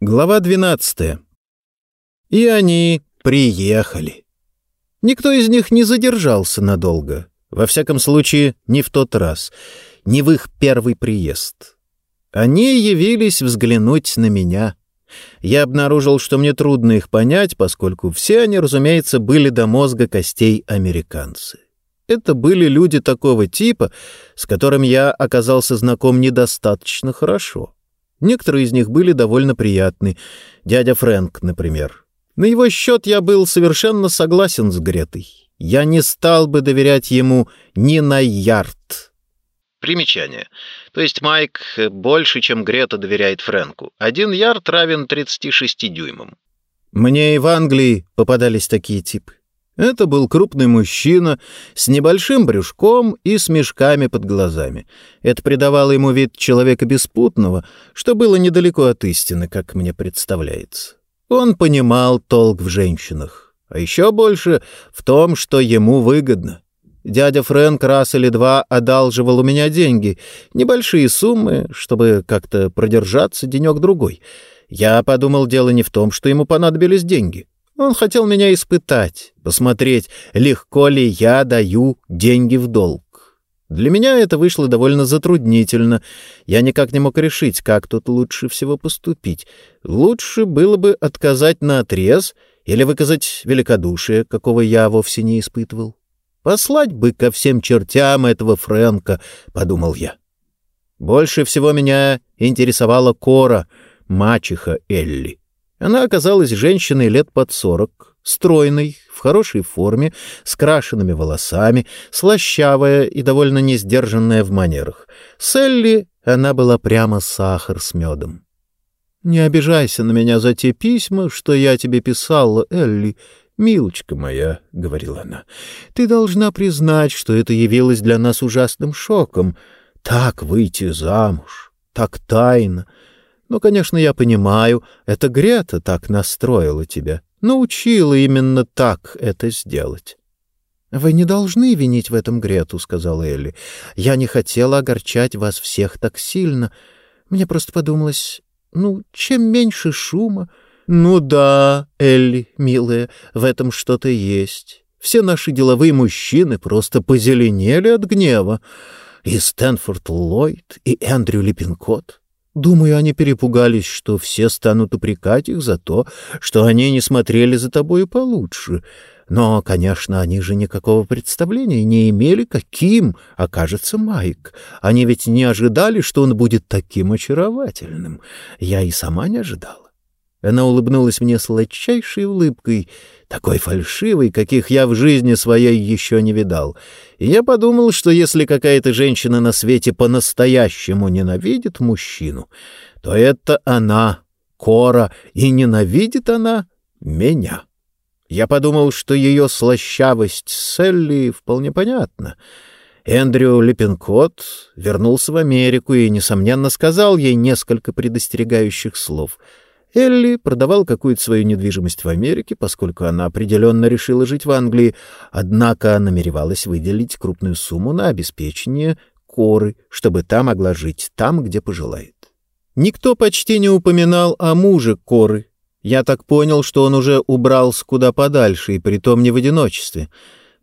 Глава 12. И они приехали. Никто из них не задержался надолго. Во всяком случае, не в тот раз, не в их первый приезд. Они явились взглянуть на меня. Я обнаружил, что мне трудно их понять, поскольку все они, разумеется, были до мозга костей американцы. Это были люди такого типа, с которым я оказался знаком недостаточно хорошо. Некоторые из них были довольно приятны. Дядя Фрэнк, например. На его счет я был совершенно согласен с Гретой. Я не стал бы доверять ему ни на ярд. Примечание. То есть Майк больше, чем Грета доверяет Фрэнку. Один ярд равен 36 дюймам. Мне и в Англии попадались такие типы. Это был крупный мужчина с небольшим брюшком и с мешками под глазами. Это придавало ему вид человека беспутного, что было недалеко от истины, как мне представляется. Он понимал толк в женщинах, а еще больше в том, что ему выгодно. Дядя Фрэнк раз или два одалживал у меня деньги, небольшие суммы, чтобы как-то продержаться денек-другой. Я подумал, дело не в том, что ему понадобились деньги. Он хотел меня испытать, посмотреть, легко ли я даю деньги в долг. Для меня это вышло довольно затруднительно. Я никак не мог решить, как тут лучше всего поступить. Лучше было бы отказать на отрез или выказать великодушие, какого я вовсе не испытывал. Послать бы ко всем чертям этого Фрэнка, — подумал я. Больше всего меня интересовала Кора, мачеха Элли. Она оказалась женщиной лет под сорок, стройной, в хорошей форме, с крашенными волосами, слащавая и довольно несдержанная в манерах. С Элли она была прямо сахар с медом. «Не обижайся на меня за те письма, что я тебе писала, Элли, милочка моя», — говорила она. «Ты должна признать, что это явилось для нас ужасным шоком. Так выйти замуж, так тайно». Ну, конечно, я понимаю, это Грета так настроила тебя, научила именно так это сделать. — Вы не должны винить в этом Грету, — сказала Элли. — Я не хотела огорчать вас всех так сильно. Мне просто подумалось, ну, чем меньше шума... Ну да, Элли, милая, в этом что-то есть. Все наши деловые мужчины просто позеленели от гнева. И Стэнфорд Ллойд, и Эндрю Липпинкот. Думаю, они перепугались, что все станут упрекать их за то, что они не смотрели за тобой получше. Но, конечно, они же никакого представления не имели, каким окажется Майк. Они ведь не ожидали, что он будет таким очаровательным. Я и сама не ожидала. Она улыбнулась мне сладчайшей улыбкой, такой фальшивой, каких я в жизни своей еще не видал. И я подумал, что если какая-то женщина на свете по-настоящему ненавидит мужчину, то это она, Кора, и ненавидит она меня. Я подумал, что ее слащавость с Элли вполне понятна. Эндрю Липпинкот вернулся в Америку и, несомненно, сказал ей несколько предостерегающих слов — Элли продавал какую-то свою недвижимость в Америке, поскольку она определенно решила жить в Англии, однако намеревалась выделить крупную сумму на обеспечение Коры, чтобы та могла жить там, где пожелает. Никто почти не упоминал о муже Коры. Я так понял, что он уже убрался куда подальше, и притом не в одиночестве.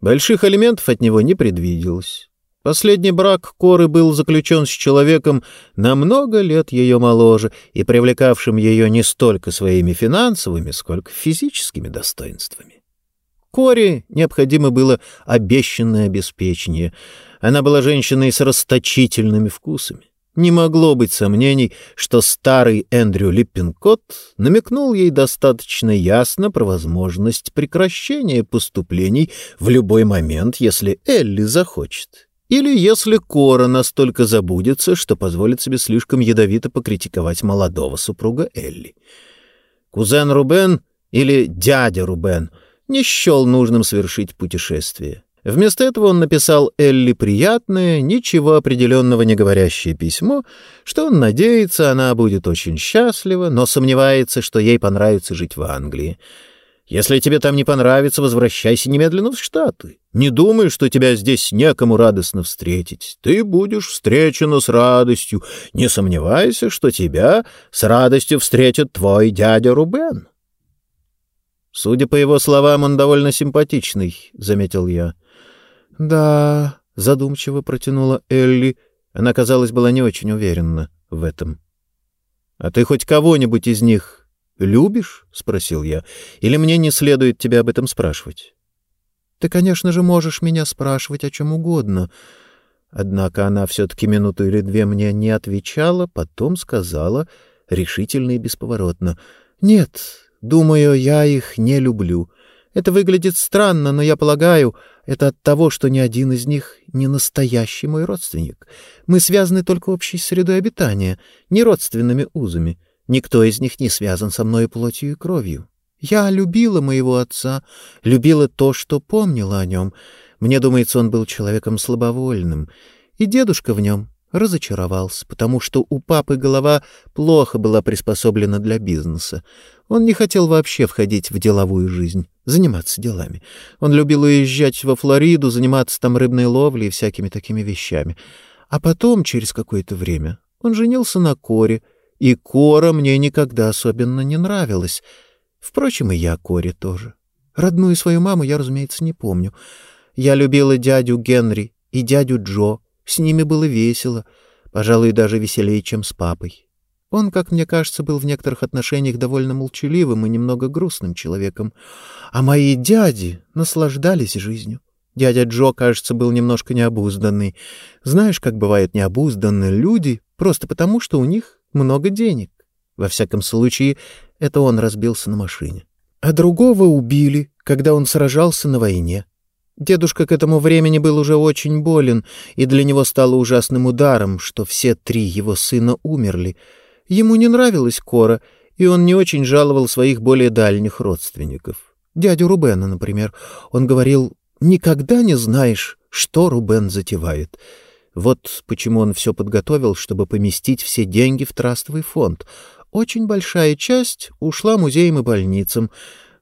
Больших алиментов от него не предвиделось. Последний брак Коры был заключен с человеком на много лет ее моложе и привлекавшим ее не столько своими финансовыми, сколько физическими достоинствами. Коре необходимо было обещанное обеспечение. Она была женщиной с расточительными вкусами. Не могло быть сомнений, что старый Эндрю Липпинкот намекнул ей достаточно ясно про возможность прекращения поступлений в любой момент, если Элли захочет. Или если Кора настолько забудется, что позволит себе слишком ядовито покритиковать молодого супруга Элли. Кузен Рубен или дядя Рубен не счел нужным совершить путешествие. Вместо этого он написал Элли приятное, ничего определенного не говорящее письмо, что он надеется, она будет очень счастлива, но сомневается, что ей понравится жить в Англии. Если тебе там не понравится, возвращайся немедленно в Штаты. Не думай, что тебя здесь некому радостно встретить. Ты будешь встречена с радостью. Не сомневайся, что тебя с радостью встретит твой дядя Рубен. Судя по его словам, он довольно симпатичный, — заметил я. — Да, — задумчиво протянула Элли. Она, казалось, была не очень уверена в этом. — А ты хоть кого-нибудь из них «Любишь?» — спросил я. «Или мне не следует тебя об этом спрашивать?» «Ты, конечно же, можешь меня спрашивать о чем угодно». Однако она все-таки минуту или две мне не отвечала, потом сказала решительно и бесповоротно. «Нет, думаю, я их не люблю. Это выглядит странно, но я полагаю, это от того, что ни один из них не настоящий мой родственник. Мы связаны только общей средой обитания, не родственными узами». Никто из них не связан со мной плотью и кровью. Я любила моего отца, любила то, что помнила о нем. Мне думается, он был человеком слабовольным. И дедушка в нем разочаровался, потому что у папы голова плохо была приспособлена для бизнеса. Он не хотел вообще входить в деловую жизнь, заниматься делами. Он любил уезжать во Флориду, заниматься там рыбной ловлей и всякими такими вещами. А потом, через какое-то время, он женился на Коре — и Кора мне никогда особенно не нравилась. Впрочем, и я Коре тоже. Родную свою маму я, разумеется, не помню. Я любила дядю Генри и дядю Джо. С ними было весело, пожалуй, даже веселее, чем с папой. Он, как мне кажется, был в некоторых отношениях довольно молчаливым и немного грустным человеком. А мои дяди наслаждались жизнью. Дядя Джо, кажется, был немножко необузданный. Знаешь, как бывают необузданные люди, просто потому, что у них много денег. Во всяком случае, это он разбился на машине. А другого убили, когда он сражался на войне. Дедушка к этому времени был уже очень болен, и для него стало ужасным ударом, что все три его сына умерли. Ему не нравилась Кора, и он не очень жаловал своих более дальних родственников. Дядю Рубена, например. Он говорил, «Никогда не знаешь, что Рубен затевает». Вот почему он все подготовил, чтобы поместить все деньги в трастовый фонд. Очень большая часть ушла музеям и больницам.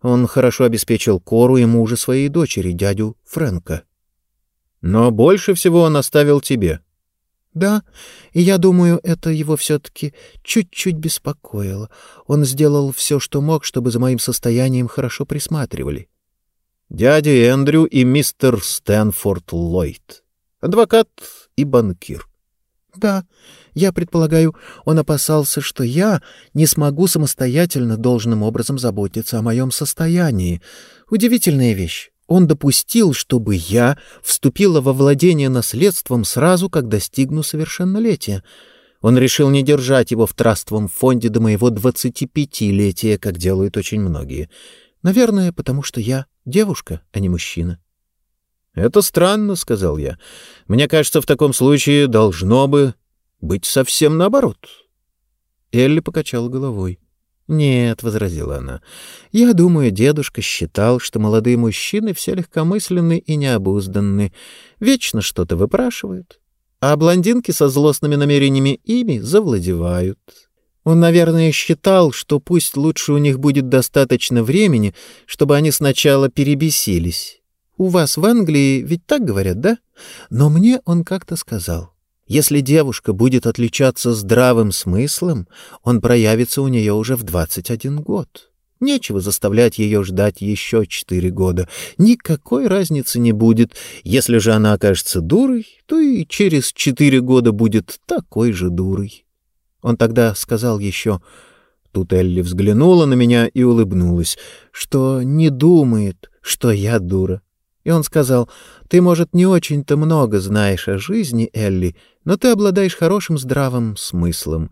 Он хорошо обеспечил Кору и мужа своей дочери, дядю Фрэнка. Но больше всего он оставил тебе. Да, и я думаю, это его все-таки чуть-чуть беспокоило. Он сделал все, что мог, чтобы за моим состоянием хорошо присматривали. Дядя Эндрю и мистер Стэнфорд Ллойд. Адвокат и банкир. Да, я предполагаю, он опасался, что я не смогу самостоятельно должным образом заботиться о моем состоянии. Удивительная вещь. Он допустил, чтобы я вступила во владение наследством сразу, как достигну совершеннолетия. Он решил не держать его в трастовом фонде до моего двадцатипятилетия, как делают очень многие. Наверное, потому что я девушка, а не мужчина. «Это странно», — сказал я. «Мне кажется, в таком случае должно бы быть совсем наоборот». Элли покачала головой. «Нет», — возразила она, — «я думаю, дедушка считал, что молодые мужчины все легкомысленны и необузданны, вечно что-то выпрашивают, а блондинки со злостными намерениями ими завладевают. Он, наверное, считал, что пусть лучше у них будет достаточно времени, чтобы они сначала перебесились, у вас в Англии ведь так говорят, да? Но мне он как-то сказал, если девушка будет отличаться здравым смыслом, он проявится у нее уже в 21 год. Нечего заставлять ее ждать еще четыре года. Никакой разницы не будет. Если же она окажется дурой, то и через четыре года будет такой же дурой. Он тогда сказал еще... Тут Элли взглянула на меня и улыбнулась, что не думает, что я дура. И он сказал, «Ты, может, не очень-то много знаешь о жизни, Элли, но ты обладаешь хорошим здравым смыслом,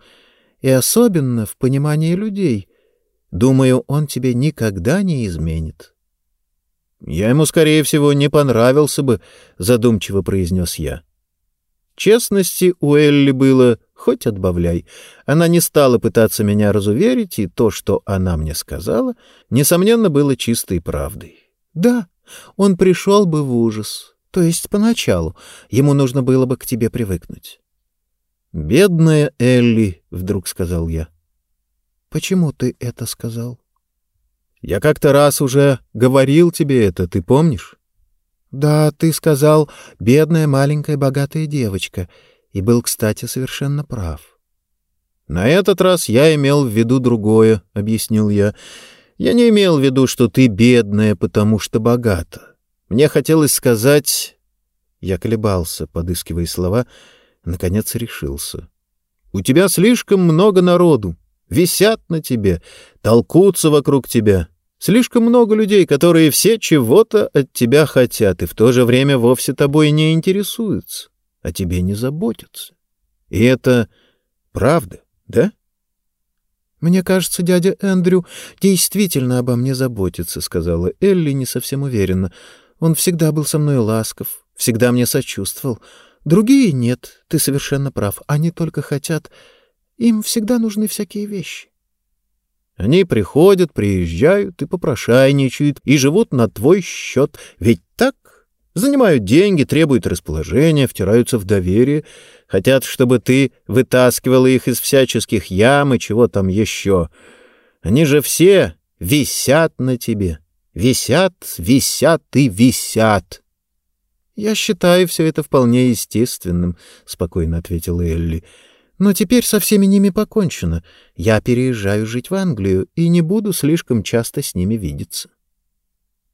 и особенно в понимании людей. Думаю, он тебе никогда не изменит». «Я ему, скорее всего, не понравился бы», — задумчиво произнес я. Честности у Элли было хоть отбавляй. Она не стала пытаться меня разуверить, и то, что она мне сказала, несомненно, было чистой правдой. «Да, он пришел бы в ужас. То есть поначалу. Ему нужно было бы к тебе привыкнуть. «Бедная Элли», — вдруг сказал я. «Почему ты это сказал?» Я как-то раз уже говорил тебе это, ты помнишь? Да, ты сказал, бедная маленькая богатая девочка, и был, кстати, совершенно прав. На этот раз я имел в виду другое, объяснил я. Я не имел в виду, что ты бедная, потому что богата. Мне хотелось сказать... Я колебался, подыскивая слова, наконец решился. У тебя слишком много народу, висят на тебе, толкутся вокруг тебя. Слишком много людей, которые все чего-то от тебя хотят и в то же время вовсе тобой не интересуются, а тебе не заботятся. И это правда, да? «Мне кажется, дядя Эндрю действительно обо мне заботится», — сказала Элли не совсем уверенно. «Он всегда был со мной ласков, всегда мне сочувствовал. Другие нет, ты совершенно прав. Они только хотят... Им всегда нужны всякие вещи. Они приходят, приезжают и попрошайничают, и живут на твой счет. Ведь так? Занимают деньги, требуют расположения, втираются в доверие, хотят, чтобы ты вытаскивала их из всяческих ям и чего там еще. Они же все висят на тебе. Висят, висят и висят. «Я считаю все это вполне естественным», — спокойно ответила Элли. «Но теперь со всеми ними покончено. Я переезжаю жить в Англию и не буду слишком часто с ними видеться».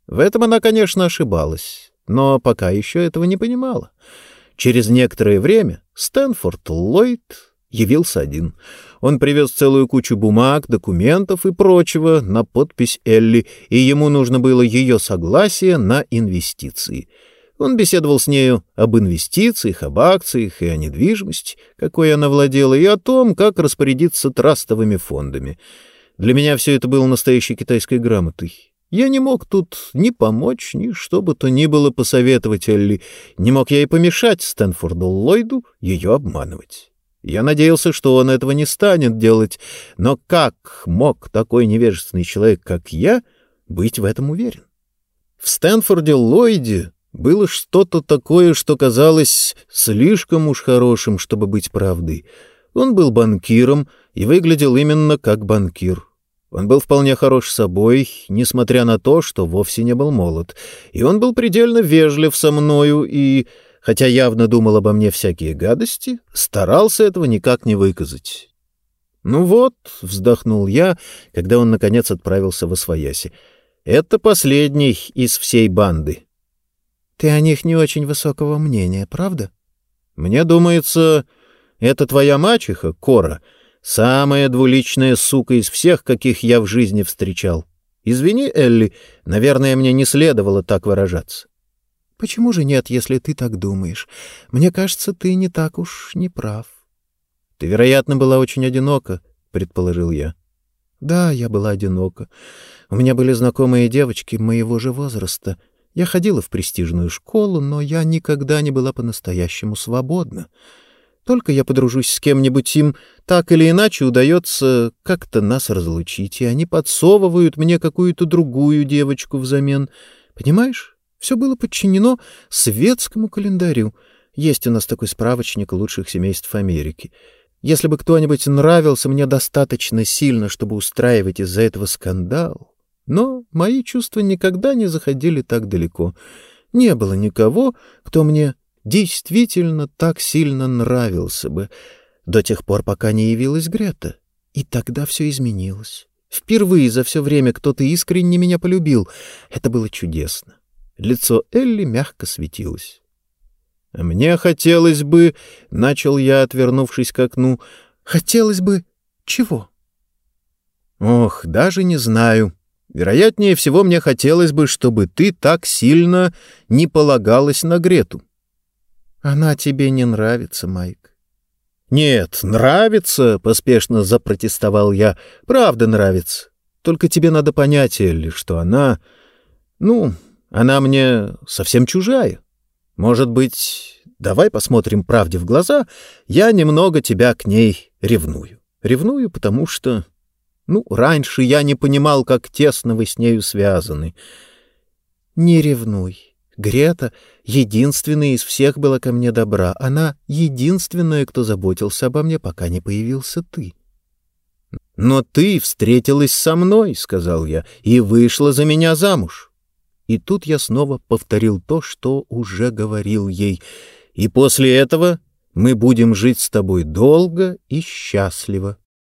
В этом она, конечно, ошибалась, но пока еще этого не понимала. Через некоторое время Стэнфорд Ллойд явился один. Он привез целую кучу бумаг, документов и прочего на подпись Элли, и ему нужно было ее согласие на инвестиции — он беседовал с нею об инвестициях, об акциях и о недвижимости, какой она владела, и о том, как распорядиться трастовыми фондами. Для меня все это было настоящей китайской грамотой. Я не мог тут ни помочь, ни что бы то ни было посоветовать Элли. Не мог я и помешать Стэнфорду Ллойду ее обманывать. Я надеялся, что он этого не станет делать, но как мог такой невежественный человек, как я, быть в этом уверен? В Стэнфорде Ллойде было что-то такое, что казалось слишком уж хорошим, чтобы быть правдой. Он был банкиром и выглядел именно как банкир. Он был вполне хорош собой, несмотря на то, что вовсе не был молод. И он был предельно вежлив со мною и, хотя явно думал обо мне всякие гадости, старался этого никак не выказать. «Ну вот», — вздохнул я, когда он, наконец, отправился во свояси, — «это последний из всей банды». Ты о них не очень высокого мнения, правда? Мне думается, это твоя мачеха, Кора, самая двуличная сука из всех, каких я в жизни встречал. Извини, Элли, наверное, мне не следовало так выражаться. Почему же нет, если ты так думаешь? Мне кажется, ты не так уж не прав. Ты, вероятно, была очень одинока, предположил я. Да, я была одинока. У меня были знакомые девочки моего же возраста — я ходила в престижную школу, но я никогда не была по-настоящему свободна. Только я подружусь с кем-нибудь им, так или иначе удается как-то нас разлучить, и они подсовывают мне какую-то другую девочку взамен. Понимаешь? Все было подчинено светскому календарю. Есть у нас такой справочник лучших семейств Америки. Если бы кто-нибудь нравился мне достаточно сильно, чтобы устраивать из-за этого скандал, но мои чувства никогда не заходили так далеко. Не было никого, кто мне действительно так сильно нравился бы, до тех пор, пока не явилась Грета. И тогда все изменилось. Впервые за все время кто-то искренне меня полюбил. Это было чудесно. Лицо Элли мягко светилось. «А «Мне хотелось бы...» — начал я, отвернувшись к окну. «Хотелось бы... чего?» «Ох, даже не знаю. Вероятнее всего, мне хотелось бы, чтобы ты так сильно не полагалась на Грету. Она тебе не нравится, Майк. Нет, нравится, поспешно запротестовал я. Правда нравится. Только тебе надо понять, Элли, что она... Ну, она мне совсем чужая. Может быть, давай посмотрим правде в глаза, я немного тебя к ней ревную. Ревную, потому что ну, раньше я не понимал, как тесно вы с нею связаны. Не ревнуй. Грета единственная из всех была ко мне добра. Она единственная, кто заботился обо мне, пока не появился ты. «Но ты встретилась со мной», — сказал я, — «и вышла за меня замуж». И тут я снова повторил то, что уже говорил ей. «И после этого мы будем жить с тобой долго и счастливо».